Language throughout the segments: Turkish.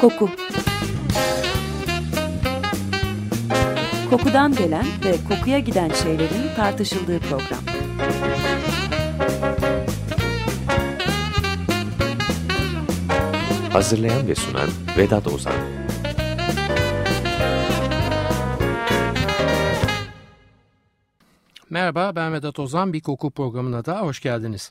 Koku Kokudan gelen ve kokuya giden şeylerin tartışıldığı program. Hazırlayan ve sunan Vedat Ozan Merhaba ben Vedat Ozan bir koku programına da hoş geldiniz.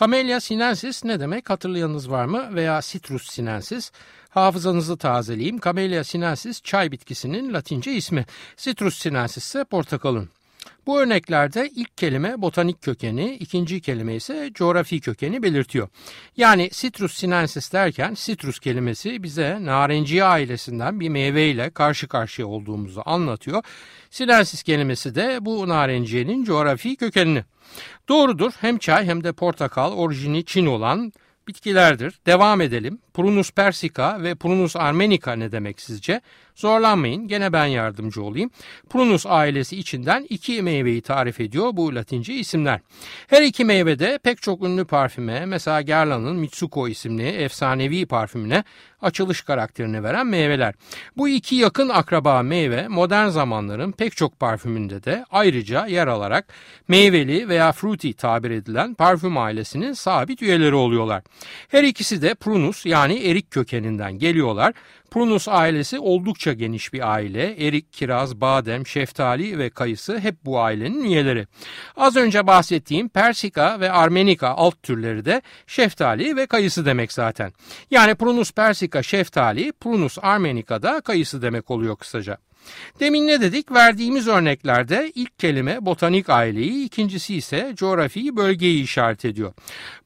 Camellia sinensis ne demek hatırlayanınız var mı veya Citrus sinensis? Hafızanızı tazeleyeyim. Camellia sinensis çay bitkisinin latince ismi. Citrus sinensis ise portakalın. Bu örneklerde ilk kelime botanik kökeni, ikinci kelime ise coğrafi kökeni belirtiyor. Yani citrus sinensis derken citrus kelimesi bize narenciye ailesinden bir meyveyle karşı karşıya olduğumuzu anlatıyor. Sinensis kelimesi de bu narenciyenin coğrafi kökenini. Doğrudur hem çay hem de portakal orijini Çin olan bitkilerdir. Devam edelim. Prunus persica ve Prunus armenica ne demek sizce? Zorlanmayın gene ben yardımcı olayım. Prunus ailesi içinden iki meyveyi tarif ediyor bu latince isimler. Her iki meyve de pek çok ünlü parfüme mesela Guerlain'ın Mitsuko isimli efsanevi parfümüne açılış karakterini veren meyveler. Bu iki yakın akraba meyve modern zamanların pek çok parfümünde de ayrıca yer alarak meyveli veya fruity tabir edilen parfüm ailesinin sabit üyeleri oluyorlar. Her ikisi de prunus yani erik kökeninden geliyorlar. Prunus ailesi oldukça geniş bir aile. Erik, kiraz, badem, şeftali ve kayısı hep bu ailenin üyeleri. Az önce bahsettiğim Persika ve Armenika alt türleri de şeftali ve kayısı demek zaten. Yani Prunus persika şeftali, Prunus armenika da kayısı demek oluyor kısaca. Demin ne dedik? Verdiğimiz örneklerde ilk kelime botanik aileyi, ikincisi ise coğrafi bölgeyi işaret ediyor.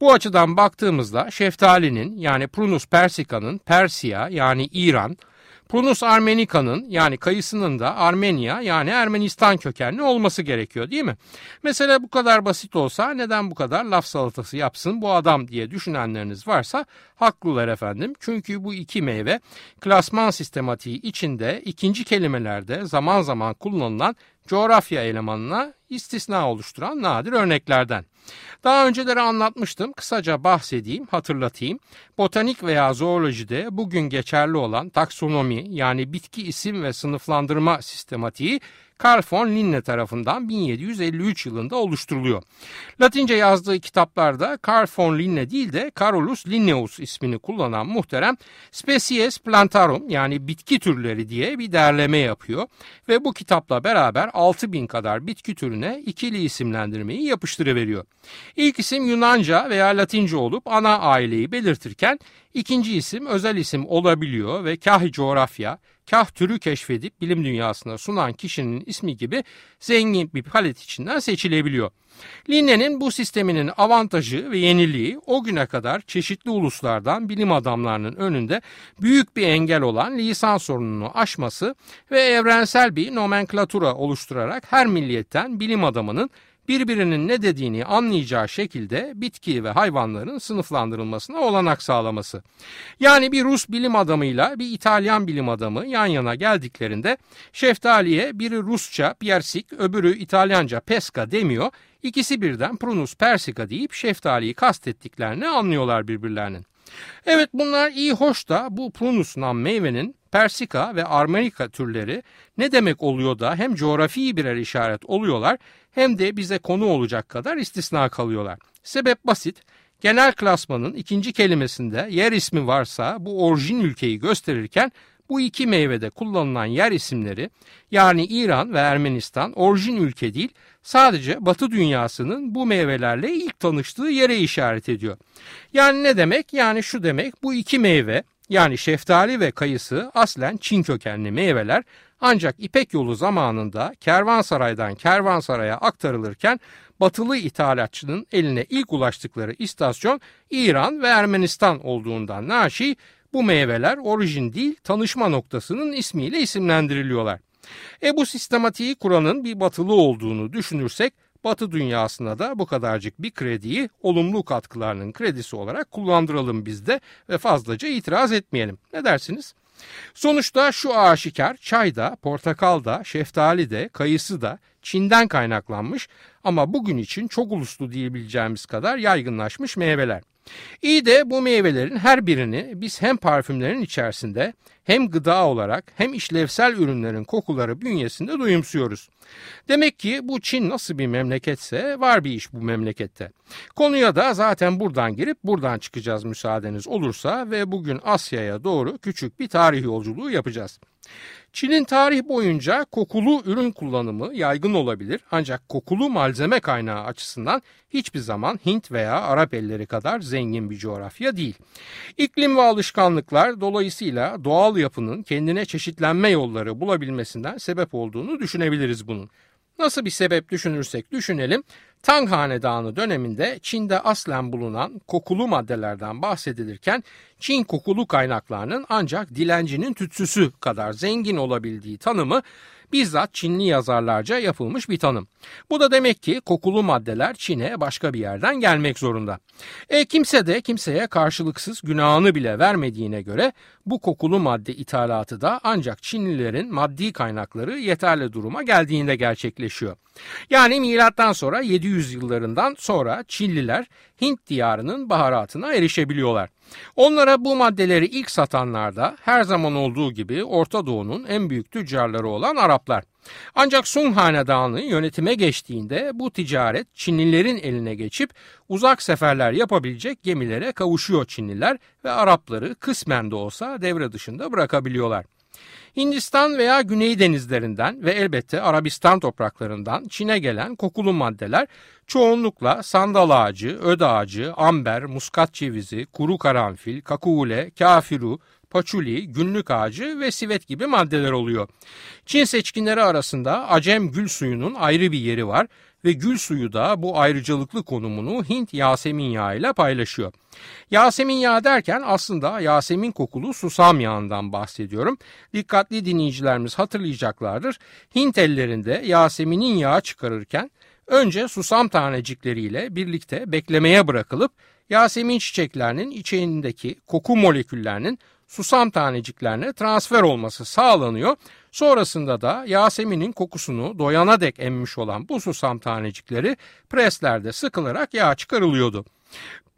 Bu açıdan baktığımızda şeftalinin yani Prunus persica'nın Persia yani İran, Prunus armenica'nın yani kayısının da Armenia yani Ermenistan kökenli olması gerekiyor değil mi? Mesela bu kadar basit olsa neden bu kadar laf salatası yapsın bu adam diye düşünenleriniz varsa haklılar efendim. Çünkü bu iki meyve klasman sistematiği içinde ikinci kelimelerde zaman zaman kullanılan coğrafya elemanına istisna oluşturan nadir örneklerden. Daha önceleri anlatmıştım. Kısaca bahsedeyim, hatırlatayım. Botanik veya zoolojide bugün geçerli olan taksonomi yani bitki isim ve sınıflandırma sistematiği Carl von Linne tarafından 1753 yılında oluşturuluyor. Latince yazdığı kitaplarda Carl von Linne değil de Carolus Linnaeus ismini kullanan muhterem Species Plantarum yani bitki türleri diye bir derleme yapıyor ve bu kitapla beraber 6000 kadar bitki türüne ikili isimlendirmeyi yapıştırıveriyor. İlk isim Yunanca veya Latince olup ana aileyi belirtirken ikinci isim özel isim olabiliyor ve kah coğrafya, kah türü keşfedip bilim dünyasına sunan kişinin ismi gibi zengin bir palet içinden seçilebiliyor. Linne'nin bu sisteminin avantajı ve yeniliği o güne kadar çeşitli uluslardan bilim adamlarının önünde büyük bir engel olan lisan sorununu aşması ve evrensel bir nomenklatura oluşturarak her milliyetten bilim adamının birbirinin ne dediğini anlayacağı şekilde bitki ve hayvanların sınıflandırılmasına olanak sağlaması. Yani bir Rus bilim adamıyla bir İtalyan bilim adamı yan yana geldiklerinde şeftaliye biri Rusça piersik öbürü İtalyanca pesca demiyor. İkisi birden Prunus persica deyip şeftaliyi kastettiklerini anlıyorlar birbirlerinin. Evet bunlar iyi hoş da bu Prunus nam meyvenin Persika ve Armenika türleri ne demek oluyor da hem coğrafi birer işaret oluyorlar hem de bize konu olacak kadar istisna kalıyorlar. Sebep basit. Genel klasmanın ikinci kelimesinde yer ismi varsa bu orijin ülkeyi gösterirken bu iki meyvede kullanılan yer isimleri yani İran ve Ermenistan orijin ülke değil sadece Batı dünyasının bu meyvelerle ilk tanıştığı yere işaret ediyor. Yani ne demek? Yani şu demek bu iki meyve yani şeftali ve kayısı aslen Çin kökenli meyveler ancak İpek yolu zamanında kervansaraydan kervansaraya aktarılırken batılı ithalatçının eline ilk ulaştıkları istasyon İran ve Ermenistan olduğundan naşi bu meyveler orijin değil tanışma noktasının ismiyle isimlendiriliyorlar. E bu sistematiği kuranın bir batılı olduğunu düşünürsek Batı dünyasına da bu kadarcık bir krediyi olumlu katkılarının kredisi olarak kullandıralım biz de ve fazlaca itiraz etmeyelim. Ne dersiniz? Sonuçta şu aşikar çay da, portakal da, şeftali de, kayısı da Çin'den kaynaklanmış ama bugün için çok uluslu diyebileceğimiz kadar yaygınlaşmış meyveler. İyi de bu meyvelerin her birini biz hem parfümlerin içerisinde hem gıda olarak hem işlevsel ürünlerin kokuları bünyesinde duyumsuyoruz. Demek ki bu Çin nasıl bir memleketse var bir iş bu memlekette. Konuya da zaten buradan girip buradan çıkacağız müsaadeniz olursa ve bugün Asya'ya doğru küçük bir tarih yolculuğu yapacağız. Çin'in tarih boyunca kokulu ürün kullanımı yaygın olabilir ancak kokulu malzeme kaynağı açısından hiçbir zaman Hint veya Arap elleri kadar zengin bir coğrafya değil. İklim ve alışkanlıklar dolayısıyla doğal yapının kendine çeşitlenme yolları bulabilmesinden sebep olduğunu düşünebiliriz bunun. Nasıl bir sebep düşünürsek düşünelim, Tang Hanedanı döneminde Çin'de aslen bulunan kokulu maddelerden bahsedilirken Çin kokulu kaynaklarının ancak dilencinin tütsüsü kadar zengin olabildiği tanımı bizzat Çinli yazarlarca yapılmış bir tanım. Bu da demek ki kokulu maddeler Çin'e başka bir yerden gelmek zorunda. E kimse de kimseye karşılıksız günahını bile vermediğine göre bu kokulu madde ithalatı da ancak Çinlilerin maddi kaynakları yeterli duruma geldiğinde gerçekleşiyor. Yani milattan sonra 700 yıllarından sonra Çinliler Hint diyarının baharatına erişebiliyorlar. Onlara bu maddeleri ilk satanlar da her zaman olduğu gibi Orta Doğu'nun en büyük tüccarları olan Araplar. Ancak Sung Hanedanı yönetime geçtiğinde bu ticaret Çinlilerin eline geçip uzak seferler yapabilecek gemilere kavuşuyor Çinliler ve Arapları kısmen de olsa devre dışında bırakabiliyorlar. Hindistan veya Güney denizlerinden ve elbette Arabistan topraklarından Çin'e gelen kokulu maddeler çoğunlukla sandal ağacı, öd ağacı, amber, muskat cevizi, kuru karanfil, kakule, kafiru, paçuli, günlük ağacı ve sivet gibi maddeler oluyor. Çin seçkinleri arasında acem gül suyunun ayrı bir yeri var ve gül suyu da bu ayrıcalıklı konumunu Hint Yasemin yağı ile paylaşıyor. Yasemin yağı derken aslında Yasemin kokulu susam yağından bahsediyorum. Dikkatli dinleyicilerimiz hatırlayacaklardır. Hint ellerinde Yasemin'in yağı çıkarırken önce susam tanecikleriyle birlikte beklemeye bırakılıp Yasemin çiçeklerinin içeğindeki koku moleküllerinin susam taneciklerine transfer olması sağlanıyor. Sonrasında da Yasemin'in kokusunu doyana dek emmiş olan bu susam tanecikleri preslerde sıkılarak yağ çıkarılıyordu.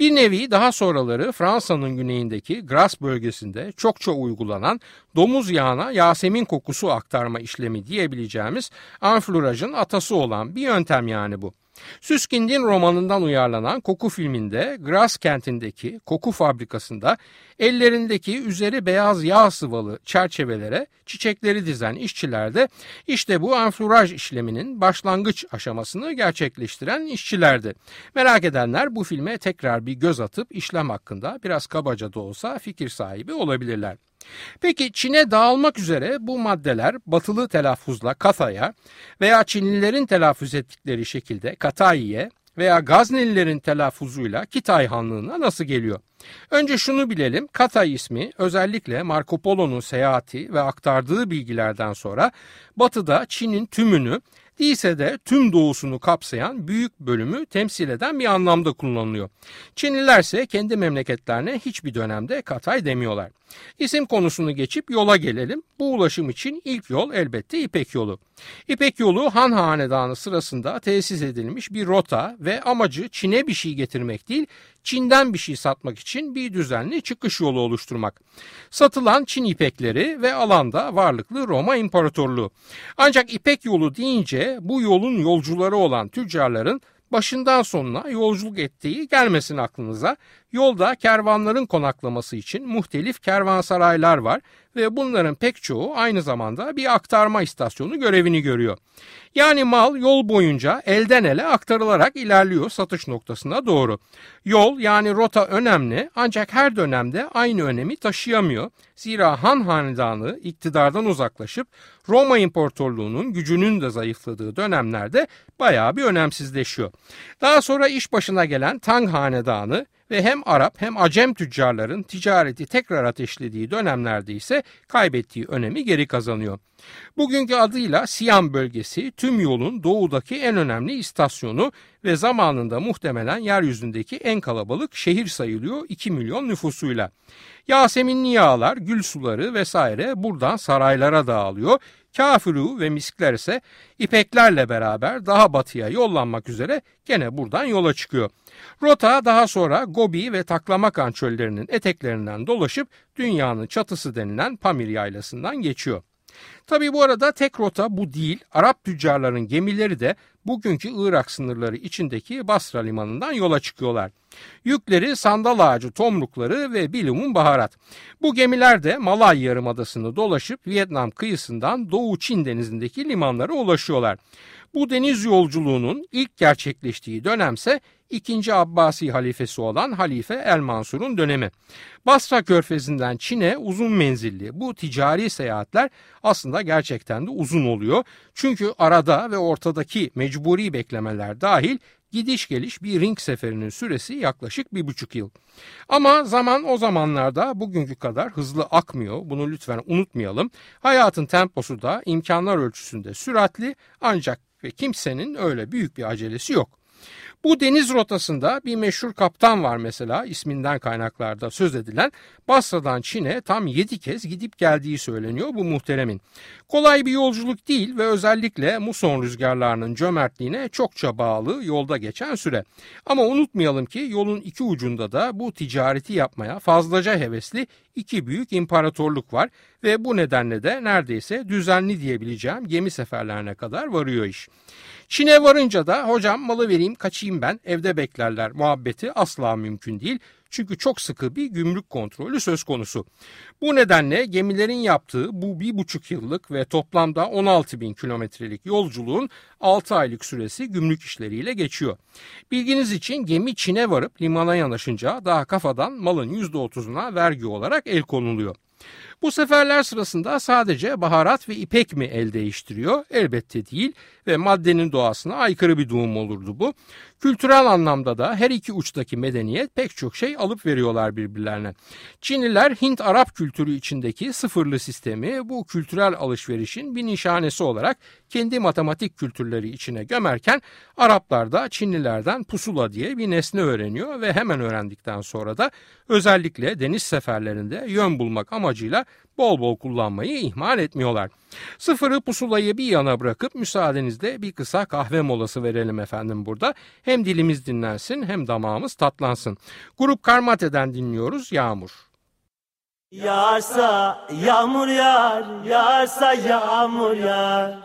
Bir nevi daha sonraları Fransa'nın güneyindeki Gras bölgesinde çokça uygulanan domuz yağına Yasemin kokusu aktarma işlemi diyebileceğimiz anflurajın atası olan bir yöntem yani bu. Süskind'in romanından uyarlanan Koku filminde Gras kentindeki koku fabrikasında ellerindeki üzeri beyaz yağ sıvalı çerçevelere çiçekleri dizen işçiler de işte bu enfluraj işleminin başlangıç aşamasını gerçekleştiren işçilerdi. Merak edenler bu filme tekrar bir göz atıp işlem hakkında biraz kabaca da olsa fikir sahibi olabilirler. Peki Çin'e dağılmak üzere bu maddeler batılı telaffuzla Kata'ya veya Çinlilerin telaffuz ettikleri şekilde Katayi'ye veya Gaznelilerin telaffuzuyla Kitay Hanlığı'na nasıl geliyor? Önce şunu bilelim, Katay ismi özellikle Marco Polo'nun seyahati ve aktardığı bilgilerden sonra batıda Çin'in tümünü değilse de tüm doğusunu kapsayan büyük bölümü temsil eden bir anlamda kullanılıyor. Çinliler ise kendi memleketlerine hiçbir dönemde Katay demiyorlar. İsim konusunu geçip yola gelelim. Bu ulaşım için ilk yol elbette İpek yolu. İpek yolu Han Hanedanı sırasında tesis edilmiş bir rota ve amacı Çin'e bir şey getirmek değil, Çin'den bir şey satmak için bir düzenli çıkış yolu oluşturmak. Satılan Çin ipekleri ve alanda varlıklı Roma İmparatorluğu. Ancak İpek yolu deyince bu yolun yolcuları olan tüccarların başından sonuna yolculuk ettiği gelmesin aklınıza. Yolda kervanların konaklaması için muhtelif kervansaraylar var ve bunların pek çoğu aynı zamanda bir aktarma istasyonu görevini görüyor. Yani mal yol boyunca elden ele aktarılarak ilerliyor satış noktasına doğru. Yol yani rota önemli ancak her dönemde aynı önemi taşıyamıyor. Zira Han Hanedanı iktidardan uzaklaşıp Roma İmparatorluğu'nun gücünün de zayıfladığı dönemlerde bayağı bir önemsizleşiyor. Daha sonra iş başına gelen Tang Hanedanı ve hem Arap hem Acem tüccarların ticareti tekrar ateşlediği dönemlerde ise kaybettiği önemi geri kazanıyor. Bugünkü adıyla Siam bölgesi tüm yolun doğudaki en önemli istasyonu ve zamanında muhtemelen yeryüzündeki en kalabalık şehir sayılıyor 2 milyon nüfusuyla. Yaseminli yağlar, gül suları vesaire buradan saraylara dağılıyor. Kafuru ve miskler ise ipeklerle beraber daha batıya yollanmak üzere gene buradan yola çıkıyor. Rota daha sonra Gobi ve Taklamakan çöllerinin eteklerinden dolaşıp dünyanın çatısı denilen Pamir yaylasından geçiyor. Tabi bu arada tek rota bu değil. Arap tüccarların gemileri de bugünkü Irak sınırları içindeki Basra limanından yola çıkıyorlar. Yükleri sandal ağacı tomrukları ve bilumun baharat. Bu gemiler de Malay Yarımadası'nı dolaşıp Vietnam kıyısından Doğu Çin denizindeki limanlara ulaşıyorlar. Bu deniz yolculuğunun ilk gerçekleştiği dönemse 2. Abbasi halifesi olan Halife El Mansur'un dönemi. Basra körfezinden Çin'e uzun menzilli bu ticari seyahatler aslında gerçekten de uzun oluyor. Çünkü arada ve ortadaki mecburi beklemeler dahil gidiş geliş bir ring seferinin süresi yaklaşık bir buçuk yıl. Ama zaman o zamanlarda bugünkü kadar hızlı akmıyor. Bunu lütfen unutmayalım. Hayatın temposu da imkanlar ölçüsünde süratli ancak ve kimsenin öyle büyük bir acelesi yok. Bu deniz rotasında bir meşhur kaptan var mesela isminden kaynaklarda söz edilen Basra'dan Çin'e tam 7 kez gidip geldiği söyleniyor bu muhteremin. Kolay bir yolculuk değil ve özellikle muson rüzgarlarının cömertliğine çokça bağlı yolda geçen süre. Ama unutmayalım ki yolun iki ucunda da bu ticareti yapmaya fazlaca hevesli iki büyük imparatorluk var ve bu nedenle de neredeyse düzenli diyebileceğim gemi seferlerine kadar varıyor iş. Çin'e varınca da hocam malı vereyim kaçayım ben evde beklerler muhabbeti asla mümkün değil. Çünkü çok sıkı bir gümrük kontrolü söz konusu. Bu nedenle gemilerin yaptığı bu bir buçuk yıllık ve toplamda 16 bin kilometrelik yolculuğun 6 aylık süresi gümrük işleriyle geçiyor. Bilginiz için gemi Çin'e varıp limana yanaşınca daha kafadan malın %30'una vergi olarak el konuluyor. Bu seferler sırasında sadece baharat ve ipek mi el değiştiriyor? Elbette değil ve maddenin doğasına aykırı bir durum olurdu bu. Kültürel anlamda da her iki uçtaki medeniyet pek çok şey alıp veriyorlar birbirlerine. Çinliler Hint-Arap kültürü içindeki sıfırlı sistemi bu kültürel alışverişin bir nişanesi olarak kendi matematik kültürleri içine gömerken Araplar da Çinlilerden pusula diye bir nesne öğreniyor ve hemen öğrendikten sonra da özellikle deniz seferlerinde yön bulmak amacıyla bol bol kullanmayı ihmal etmiyorlar. Sıfırı pusulayı bir yana bırakıp müsaadenizle bir kısa kahve molası verelim efendim burada. Hem dilimiz dinlensin hem damağımız tatlansın. Grup Karmate'den dinliyoruz Yağmur. Yağarsa yağmur yağar, yağarsa yağmur yağar.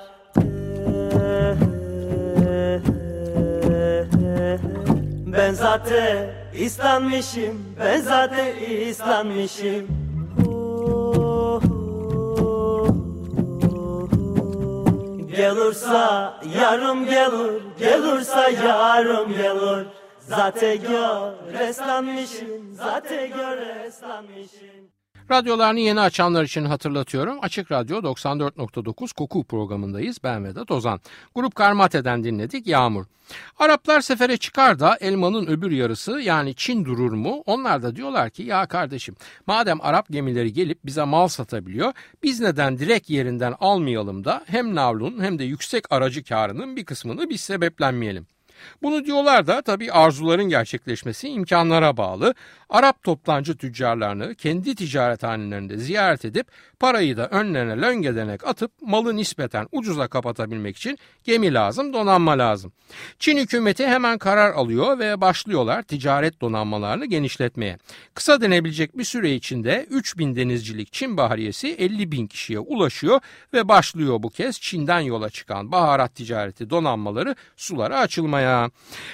Ben zaten islanmışım, ben zaten islanmışım. Gelursa yarım gelir, gelursa yarım gelir. Zaten gör eslanmışım, zaten gör eslanmışım. Radyolarını yeni açanlar için hatırlatıyorum. Açık Radyo 94.9 Koku programındayız. Ben Vedat Ozan. Grup Karmate'den dinledik Yağmur. Araplar sefere çıkar da elmanın öbür yarısı yani Çin durur mu? Onlar da diyorlar ki ya kardeşim madem Arap gemileri gelip bize mal satabiliyor biz neden direkt yerinden almayalım da hem navlun hem de yüksek aracı karının bir kısmını biz sebeplenmeyelim. Bunu diyorlar da tabii arzuların gerçekleşmesi imkanlara bağlı. Arap toplancı tüccarlarını kendi ticarethanelerinde ziyaret edip parayı da önlerine löngedenek atıp malı nispeten ucuza kapatabilmek için gemi lazım, donanma lazım. Çin hükümeti hemen karar alıyor ve başlıyorlar ticaret donanmalarını genişletmeye. Kısa denebilecek bir süre içinde 3000 denizcilik Çin bahariyesi 50 bin kişiye ulaşıyor ve başlıyor bu kez Çin'den yola çıkan baharat ticareti donanmaları sulara açılmaya.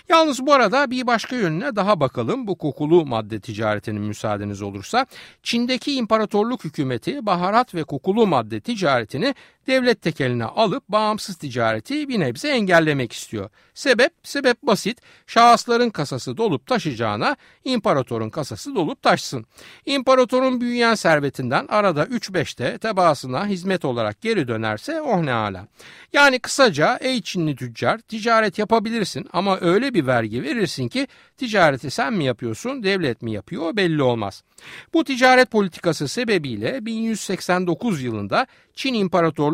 Yalnız bu arada bir başka yönüne daha bakalım bu kokulu madde ticaretinin müsaadeniz olursa. Çin'deki imparatorluk hükümeti baharat ve kokulu madde ticaretini devlet tekeline alıp bağımsız ticareti bir nebze engellemek istiyor. Sebep? Sebep basit. Şahısların kasası dolup taşıyacağına imparatorun kasası dolup taşsın. İmparatorun büyüyen servetinden arada 3-5'te tebaasına hizmet olarak geri dönerse oh ne ala. Yani kısaca ey Çinli tüccar ticaret yapabilirsin ama öyle bir vergi verirsin ki ticareti sen mi yapıyorsun devlet mi yapıyor belli olmaz. Bu ticaret politikası sebebiyle 1189 yılında Çin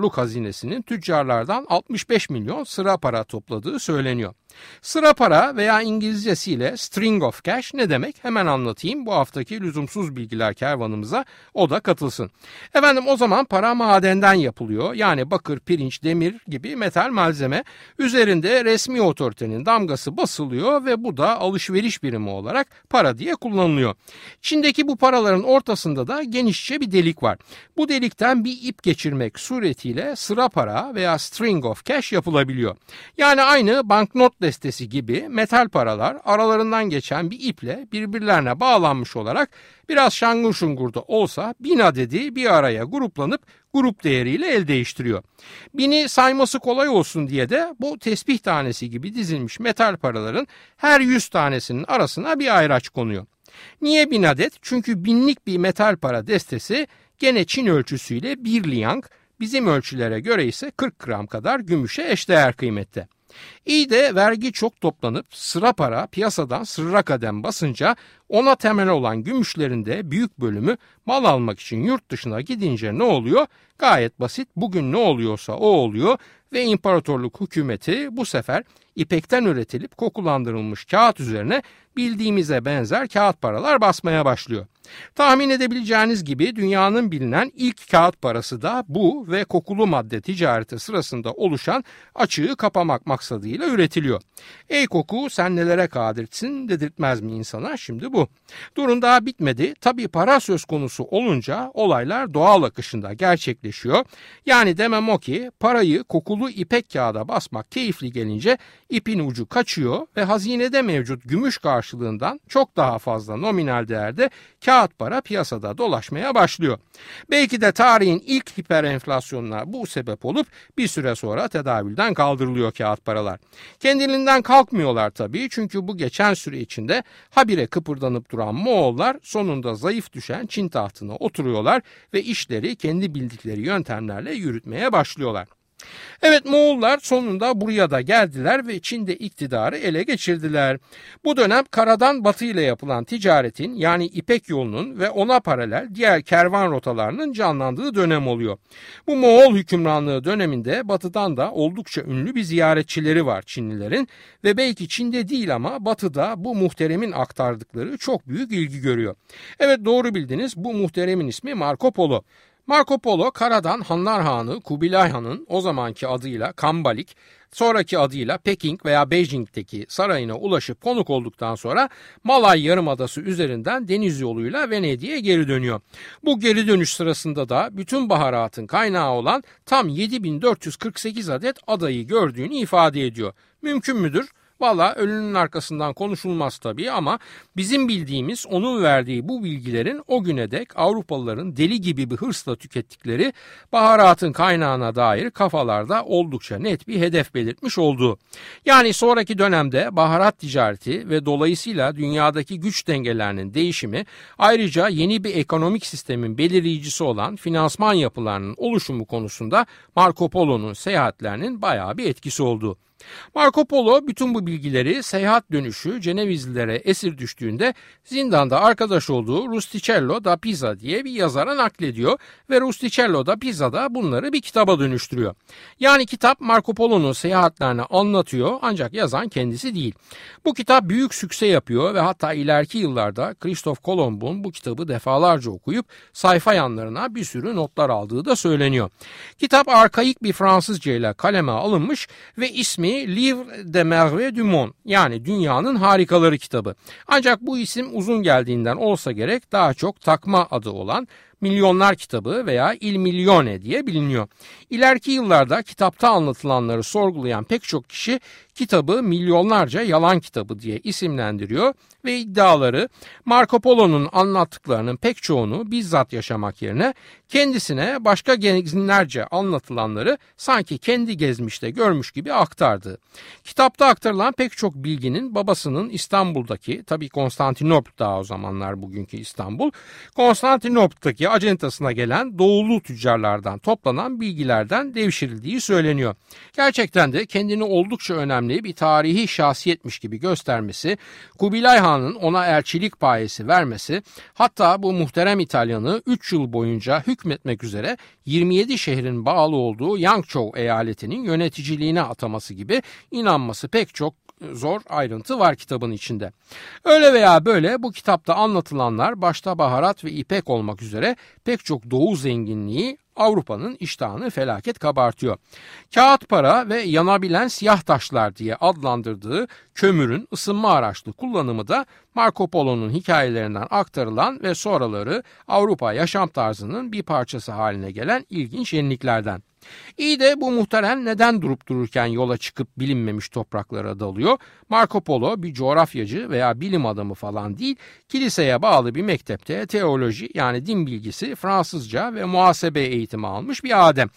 İmparatorluk Hazinesi'nin tüccarlardan 65 milyon sıra para topladığı söyleniyor. Sıra para veya İngilizcesiyle string of cash ne demek hemen anlatayım bu haftaki lüzumsuz bilgiler kervanımıza o da katılsın. Efendim o zaman para madenden yapılıyor yani bakır, pirinç, demir gibi metal malzeme üzerinde resmi otoritenin damgası basılıyor ve bu da alışveriş birimi olarak para diye kullanılıyor. Çin'deki bu paraların ortasında da genişçe bir delik var. Bu delikten bir ip geçirmek suretiyle sıra para veya string of cash yapılabiliyor. Yani aynı banknot destesi gibi metal paralar aralarından geçen bir iple birbirlerine bağlanmış olarak biraz şangur şungur da olsa bin adedi bir araya gruplanıp grup değeriyle el değiştiriyor. Bini sayması kolay olsun diye de bu tesbih tanesi gibi dizilmiş metal paraların her yüz tanesinin arasına bir ayraç konuyor. Niye bin adet? Çünkü binlik bir metal para destesi gene Çin ölçüsüyle bir liang, bizim ölçülere göre ise 40 gram kadar gümüşe eşdeğer kıymette. İyi de vergi çok toplanıp sıra para piyasadan sırra kadem basınca ona temel olan gümüşlerin de büyük bölümü mal almak için yurt dışına gidince ne oluyor? Gayet basit bugün ne oluyorsa o oluyor ve imparatorluk hükümeti bu sefer ipekten üretilip kokulandırılmış kağıt üzerine bildiğimize benzer kağıt paralar basmaya başlıyor. Tahmin edebileceğiniz gibi dünyanın bilinen ilk kağıt parası da bu ve kokulu madde ticareti sırasında oluşan açığı kapamak maksadıyla üretiliyor. Ey koku sen nelere kadirsin dedirtmez mi insana şimdi bu. Durun daha bitmedi. Tabi para söz konusu olunca olaylar doğal akışında gerçekleşiyor. Yani demem o ki parayı kokulu ipek kağıda basmak keyifli gelince ipin ucu kaçıyor ve hazinede mevcut gümüş karşılığından çok daha fazla nominal değerde kağıt para piyasada dolaşmaya başlıyor. Belki de tarihin ilk hiperenflasyonuna bu sebep olup bir süre sonra tedavülden kaldırılıyor kağıt paralar. Kendiliğinden kalkmıyorlar tabii çünkü bu geçen süre içinde habire kıpırdanıp duran Moğollar sonunda zayıf düşen Çin tahtına oturuyorlar ve işleri kendi bildikleri yöntemlerle yürütmeye başlıyorlar. Evet Moğollar sonunda buraya da geldiler ve Çin'de iktidarı ele geçirdiler. Bu dönem karadan batı ile yapılan ticaretin yani İpek yolunun ve ona paralel diğer kervan rotalarının canlandığı dönem oluyor. Bu Moğol hükümranlığı döneminde batıdan da oldukça ünlü bir ziyaretçileri var Çinlilerin ve belki Çin'de değil ama batıda bu muhteremin aktardıkları çok büyük ilgi görüyor. Evet doğru bildiniz bu muhteremin ismi Marco Polo. Marco Polo karadan Hanlar Hanı Kubilay Han'ın o zamanki adıyla Kambalik, sonraki adıyla Peking veya Beijing'teki sarayına ulaşıp konuk olduktan sonra Malay Yarımadası üzerinden deniz yoluyla Venedik'e geri dönüyor. Bu geri dönüş sırasında da bütün baharatın kaynağı olan tam 7448 adet adayı gördüğünü ifade ediyor. Mümkün müdür? Valla ölünün arkasından konuşulmaz tabii ama bizim bildiğimiz onun verdiği bu bilgilerin o güne dek Avrupalıların deli gibi bir hırsla tükettikleri baharatın kaynağına dair kafalarda oldukça net bir hedef belirtmiş olduğu. Yani sonraki dönemde baharat ticareti ve dolayısıyla dünyadaki güç dengelerinin değişimi ayrıca yeni bir ekonomik sistemin belirleyicisi olan finansman yapılarının oluşumu konusunda Marco Polo'nun seyahatlerinin bayağı bir etkisi oldu. Marco Polo bütün bu bilgileri seyahat dönüşü Cenevizlilere esir düştüğünde zindanda arkadaş olduğu Rusticello da Pisa diye bir yazara naklediyor ve Rusticello da Pisa da bunları bir kitaba dönüştürüyor. Yani kitap Marco Polo'nun seyahatlerini anlatıyor ancak yazan kendisi değil. Bu kitap büyük sükse yapıyor ve hatta ileriki yıllarda Christoph Kolomb'un bu kitabı defalarca okuyup sayfa yanlarına bir sürü notlar aldığı da söyleniyor. Kitap arkaik bir Fransızca ile kaleme alınmış ve ismi Livre de Merveille du Monde yani Dünyanın Harikaları kitabı. Ancak bu isim uzun geldiğinden olsa gerek daha çok takma adı olan Milyonlar kitabı veya Il Milione diye biliniyor. İleriki yıllarda kitapta anlatılanları sorgulayan pek çok kişi kitabı milyonlarca yalan kitabı diye isimlendiriyor ve iddiaları Marco Polo'nun anlattıklarının pek çoğunu bizzat yaşamak yerine kendisine başka gezinlerce anlatılanları sanki kendi gezmişte görmüş gibi aktardı. Kitapta aktarılan pek çok bilginin babasının İstanbul'daki tabi Konstantinopl daha o zamanlar bugünkü İstanbul Konstantinop'taki acentasına gelen doğulu tüccarlardan toplanan bilgilerden devşirildiği söyleniyor. Gerçekten de kendini oldukça önemli önemli bir tarihi şahsiyetmiş gibi göstermesi, Kubilay Han'ın ona elçilik payesi vermesi, hatta bu muhterem İtalyanı 3 yıl boyunca hükmetmek üzere 27 şehrin bağlı olduğu Yangzhou eyaletinin yöneticiliğine ataması gibi inanması pek çok zor ayrıntı var kitabın içinde. Öyle veya böyle bu kitapta anlatılanlar başta baharat ve ipek olmak üzere pek çok doğu zenginliği Avrupa'nın iştahını felaket kabartıyor. Kağıt para ve yanabilen siyah taşlar diye adlandırdığı kömürün ısınma araçlı kullanımı da Marco Polo'nun hikayelerinden aktarılan ve sonraları Avrupa yaşam tarzının bir parçası haline gelen ilginç yeniliklerden. İyi de bu muhterem neden durup dururken yola çıkıp bilinmemiş topraklara dalıyor? Marco Polo bir coğrafyacı veya bilim adamı falan değil, kiliseye bağlı bir mektepte teoloji yani din bilgisi, Fransızca ve muhasebe eğitimi almış bir adem.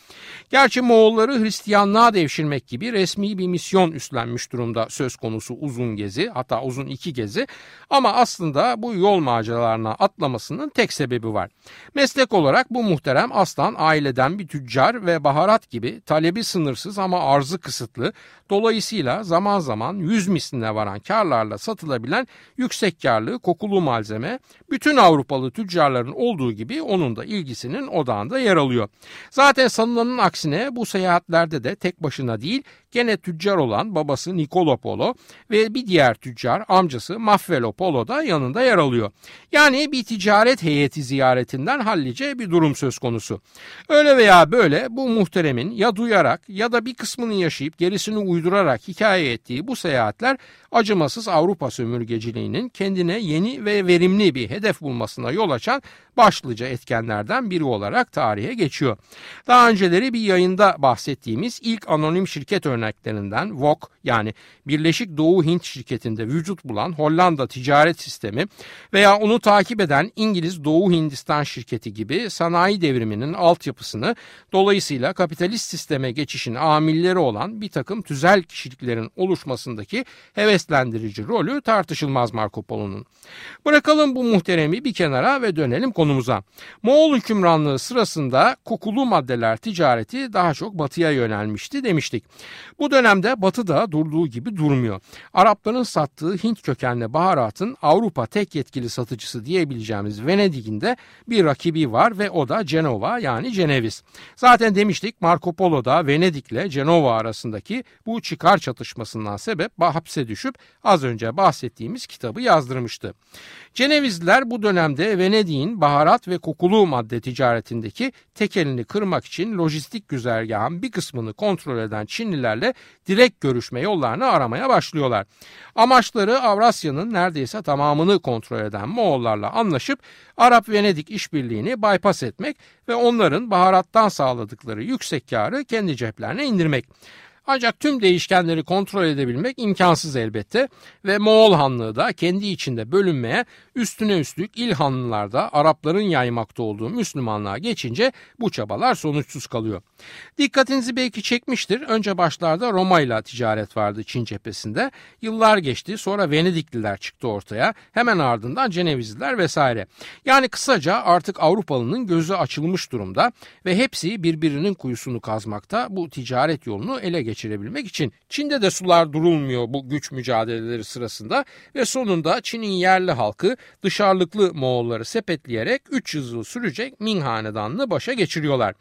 Gerçi Moğolları Hristiyanlığa devşirmek gibi resmi bir misyon üstlenmiş durumda söz konusu uzun gezi hatta uzun iki gezi ama aslında bu yol maceralarına atlamasının tek sebebi var. Meslek olarak bu muhterem aslan aileden bir tüccar ve baharat gibi talebi sınırsız ama arzı kısıtlı dolayısıyla zaman zaman yüz misline varan karlarla satılabilen yüksek karlı kokulu malzeme bütün Avrupalı tüccarların olduğu gibi onun da ilgisinin odağında yer alıyor. Zaten sanılanın aksine bu seyahatlerde de tek başına değil gene tüccar olan babası Nicolo Polo ve bir diğer tüccar amcası Maffelo Polo da yanında yer alıyor. Yani bir ticaret heyeti ziyaretinden hallice bir durum söz konusu. Öyle veya böyle bu muhteremin ya duyarak ya da bir kısmını yaşayıp gerisini uydurarak hikaye ettiği bu seyahatler acımasız Avrupa sömürgeciliğinin kendine yeni ve verimli bir hedef bulmasına yol açan başlıca etkenlerden biri olarak tarihe geçiyor. Daha önceleri bir yayında bahsettiğimiz ilk anonim şirket örneklerinden VOK yani Birleşik Doğu Hint şirketinde vücut bulan Hollanda ticaret sistemi veya onu takip eden İngiliz Doğu Hindistan şirketi gibi sanayi devriminin altyapısını dolayısıyla kapitalist sisteme geçişin amilleri olan bir takım tüzel kişiliklerin oluşmasındaki heveslendirici rolü tartışılmaz Marco Polo'nun. Bırakalım bu muhteremi bir kenara ve dönelim konumuza. Moğol hükümranlığı sırasında kokulu maddeler ticareti daha çok batıya yönelmişti demiştik. Bu dönemde batı da durduğu gibi durmuyor. Arapların sattığı Hint kökenli baharatın Avrupa tek yetkili satıcısı diyebileceğimiz Venedik'in de bir rakibi var ve o da Cenova yani Ceneviz. Zaten demiştik Marco Polo da Venedik ile Cenova arasındaki bu çıkar çatışmasından sebep hapse düşüp az önce bahsettiğimiz kitabı yazdırmıştı. Cenevizliler bu dönemde Venedik'in baharat ve kokulu madde ticaretindeki tekelini kırmak için lojistik güzergahın bir kısmını kontrol eden Çinlilerle direkt görüşme yollarını aramaya başlıyorlar. Amaçları Avrasya'nın neredeyse tamamını kontrol eden Moğollarla anlaşıp Arap-Venedik işbirliğini bypass etmek ve onların baharattan sağladıkları yüksek karı kendi ceplerine indirmek. Ancak tüm değişkenleri kontrol edebilmek imkansız elbette ve Moğol Hanlığı da kendi içinde bölünmeye üstüne üstlük İlhanlılarda Arapların yaymakta olduğu Müslümanlığa geçince bu çabalar sonuçsuz kalıyor. Dikkatinizi belki çekmiştir. Önce başlarda Roma ile ticaret vardı Çin cephesinde. Yıllar geçti sonra Venedikliler çıktı ortaya. Hemen ardından Cenevizliler vesaire. Yani kısaca artık Avrupalı'nın gözü açılmış durumda ve hepsi birbirinin kuyusunu kazmakta bu ticaret yolunu ele geçirmişler geçirebilmek için Çin'de de sular durulmuyor bu güç mücadeleleri sırasında ve sonunda Çin'in yerli halkı dışarılıklı Moğolları sepetleyerek 3 yıl sürecek Ming Hanedanı'nı başa geçiriyorlar.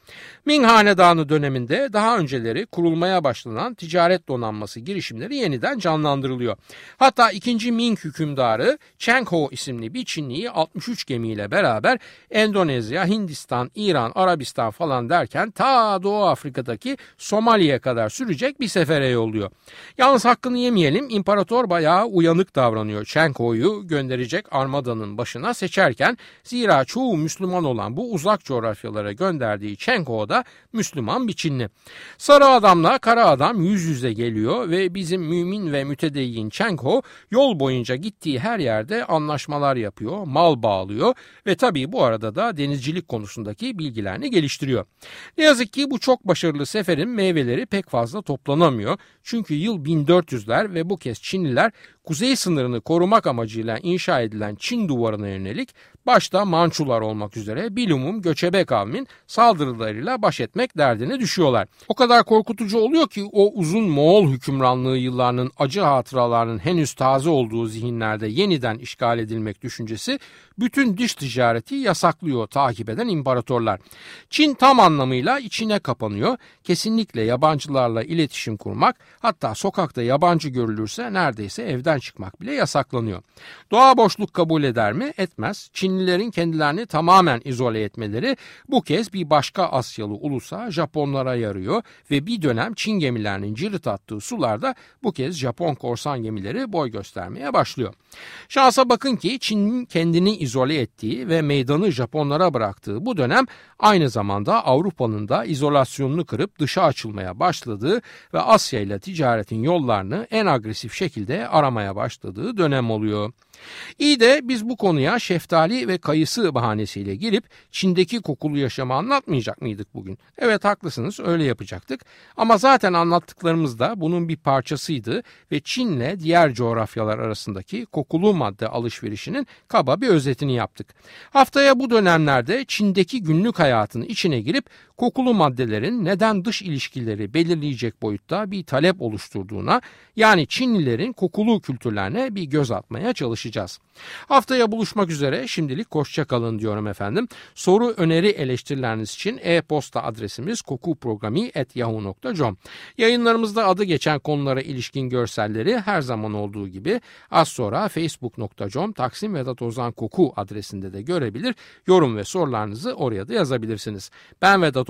Ming Hanedanı döneminde daha önceleri kurulmaya başlanan ticaret donanması girişimleri yeniden canlandırılıyor. Hatta 2. Ming hükümdarı Cheng Ho isimli bir Çinliyi 63 gemiyle beraber Endonezya, Hindistan, İran, Arabistan falan derken ta Doğu Afrika'daki Somali'ye kadar sürecek bir sefere yolluyor. Yalnız hakkını yemeyelim imparator bayağı uyanık davranıyor. Çenko'yu gönderecek armadanın başına seçerken zira çoğu Müslüman olan bu uzak coğrafyalara gönderdiği Çenko da Müslüman bir Çinli. Sarı adamla kara adam yüz yüze geliyor ve bizim mümin ve mütedeyyin Çenko yol boyunca gittiği her yerde anlaşmalar yapıyor, mal bağlıyor ve tabii bu arada da denizcilik konusundaki bilgilerini geliştiriyor. Ne yazık ki bu çok başarılı seferin meyveleri pek fazla toplanamıyor. Çünkü yıl 1400'ler ve bu kez Çinliler kuzey sınırını korumak amacıyla inşa edilen Çin duvarına yönelik başta Mançular olmak üzere bilumum göçebe kavmin saldırılarıyla baş etmek derdine düşüyorlar. O kadar korkutucu oluyor ki o uzun Moğol hükümranlığı yıllarının acı hatıralarının henüz taze olduğu zihinlerde yeniden işgal edilmek düşüncesi bütün dış ticareti yasaklıyor takip eden imparatorlar. Çin tam anlamıyla içine kapanıyor. Kesinlikle yabancılarla iletişim kurmak hatta sokakta yabancı görülürse neredeyse evden çıkmak bile yasaklanıyor. Doğa boşluk kabul eder mi? Etmez. Çinlilerin kendilerini tamamen izole etmeleri bu kez bir başka Asyalı ulusa Japonlara yarıyor ve bir dönem Çin gemilerinin cirit attığı sularda bu kez Japon korsan gemileri boy göstermeye başlıyor. Şansa bakın ki Çin'in kendini izole ettiği ve meydanı Japonlara bıraktığı bu dönem aynı zamanda Avrupa'nın da izolasyonunu kırıp dışa açılmaya başladığı ve Asya ile ticaretin yollarını en agresif şekilde aramaya başladığı dönem oluyor. İyi de biz bu konuya şeftali ve kayısı bahanesiyle girip Çin'deki kokulu yaşamı anlatmayacak mıydık bugün? Evet haklısınız öyle yapacaktık. Ama zaten anlattıklarımız da bunun bir parçasıydı ve Çin'le diğer coğrafyalar arasındaki kokulu madde alışverişinin kaba bir özetini yaptık. Haftaya bu dönemlerde Çin'deki günlük hayatın içine girip kokulu maddelerin neden dış ilişkileri belirleyecek boyutta bir talep oluşturduğuna yani Çinlilerin kokulu kültürlerine bir göz atmaya çalışacağız. Haftaya buluşmak üzere şimdilik hoşça kalın diyorum efendim. Soru, öneri, eleştirileriniz için e-posta adresimiz kokuprogrami.yahoo.com Yayınlarımızda adı geçen konulara ilişkin görselleri her zaman olduğu gibi az sonra facebook.com Taksim Vedat Ozan Koku adresinde de görebilir. Yorum ve sorularınızı oraya da yazabilirsiniz. Ben Vedat